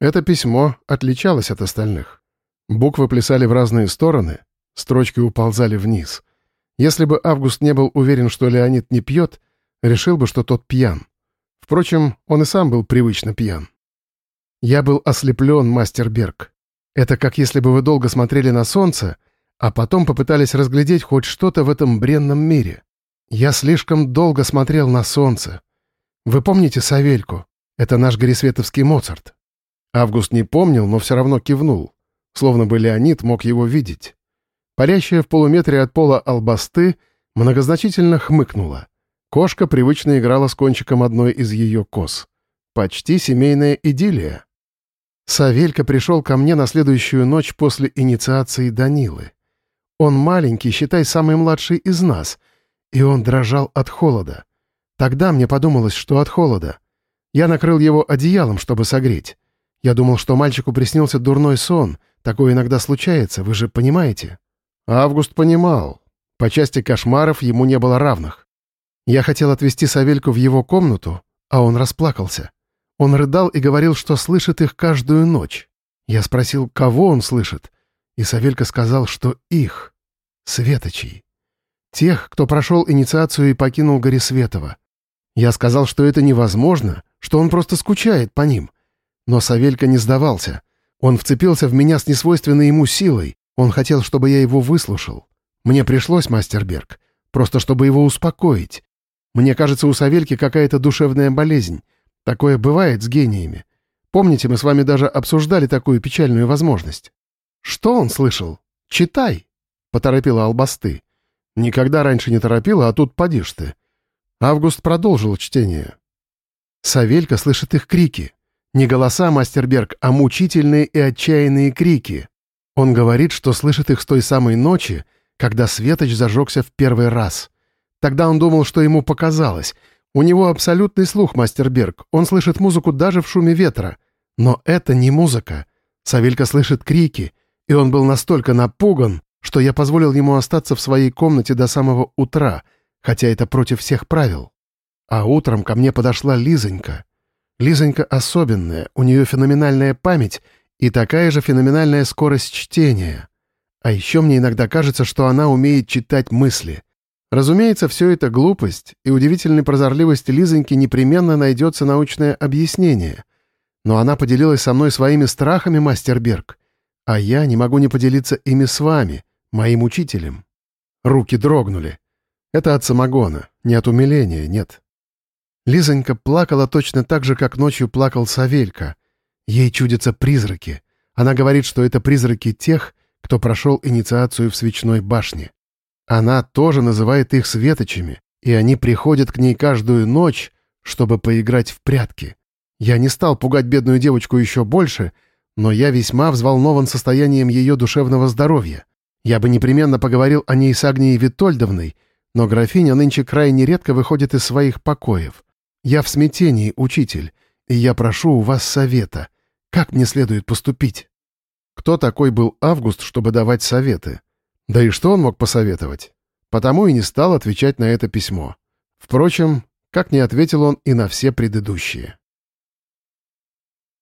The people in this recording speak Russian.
Это письмо отличалось от остальных. Буквы плясали в разные стороны, строчки уползали вниз. Если бы Август не был уверен, что Леонид не пьет, решил бы, что тот пьян. Впрочем, он и сам был привычно пьян. Я был ослеплен, мастер Берг. Это как если бы вы долго смотрели на солнце, а потом попытались разглядеть хоть что-то в этом бренном мире. Я слишком долго смотрел на солнце. Вы помните Савельку? Это наш горисветовский Моцарт. Август не помнил, но все равно кивнул, словно бы Леонид мог его видеть. Парящая в полуметре от пола албасты многозначительно хмыкнула. Кошка привычно играла с кончиком одной из ее кос. Почти семейная идиллия. Савелька пришел ко мне на следующую ночь после инициации Данилы. Он маленький, считай, самый младший из нас, и он дрожал от холода. Тогда мне подумалось, что от холода. Я накрыл его одеялом, чтобы согреть. Я думал, что мальчику приснился дурной сон. Такое иногда случается, вы же понимаете?» Август понимал. По части кошмаров ему не было равных. Я хотел отвезти Савельку в его комнату, а он расплакался. Он рыдал и говорил, что слышит их каждую ночь. Я спросил, кого он слышит, и Савелька сказал, что их, светочей. Тех, кто прошел инициацию и покинул Горисветова. Я сказал, что это невозможно, что он просто скучает по ним. Но Савелька не сдавался. Он вцепился в меня с несвойственной ему силой. Он хотел, чтобы я его выслушал. Мне пришлось, мастер Берг, просто чтобы его успокоить. Мне кажется, у Савельки какая-то душевная болезнь. Такое бывает с гениями. Помните, мы с вами даже обсуждали такую печальную возможность? Что он слышал? Читай, — поторопила Албасты. Никогда раньше не торопила, а тут подишь ты. Август продолжил чтение. Савелька слышит их крики. Не голоса, Мастерберг, а мучительные и отчаянные крики. Он говорит, что слышит их с той самой ночи, когда Светоч зажегся в первый раз. Тогда он думал, что ему показалось. У него абсолютный слух, Мастерберг. Он слышит музыку даже в шуме ветра. Но это не музыка. Савелька слышит крики, и он был настолько напуган, что я позволил ему остаться в своей комнате до самого утра, хотя это против всех правил. А утром ко мне подошла Лизонька. Лизонька особенная, у нее феноменальная память и такая же феноменальная скорость чтения. А еще мне иногда кажется, что она умеет читать мысли. Разумеется, все это глупость, и удивительной прозорливости Лизоньки непременно найдется научное объяснение. Но она поделилась со мной своими страхами, мастер Берг, а я не могу не поделиться ими с вами, моим учителем. Руки дрогнули. Это от самогона, не от умиления, нет. Лизонька плакала точно так же, как ночью плакал Савелька. Ей чудятся призраки. Она говорит, что это призраки тех, кто прошел инициацию в свечной башне. Она тоже называет их светочами, и они приходят к ней каждую ночь, чтобы поиграть в прятки. Я не стал пугать бедную девочку еще больше, но я весьма взволнован состоянием ее душевного здоровья. Я бы непременно поговорил о ней с Агнией Витольдовной, но графиня нынче крайне редко выходит из своих покоев. Я в смятении, учитель, и я прошу у вас совета. Как мне следует поступить?» Кто такой был Август, чтобы давать советы? Да и что он мог посоветовать? Потому и не стал отвечать на это письмо. Впрочем, как не ответил он и на все предыдущие.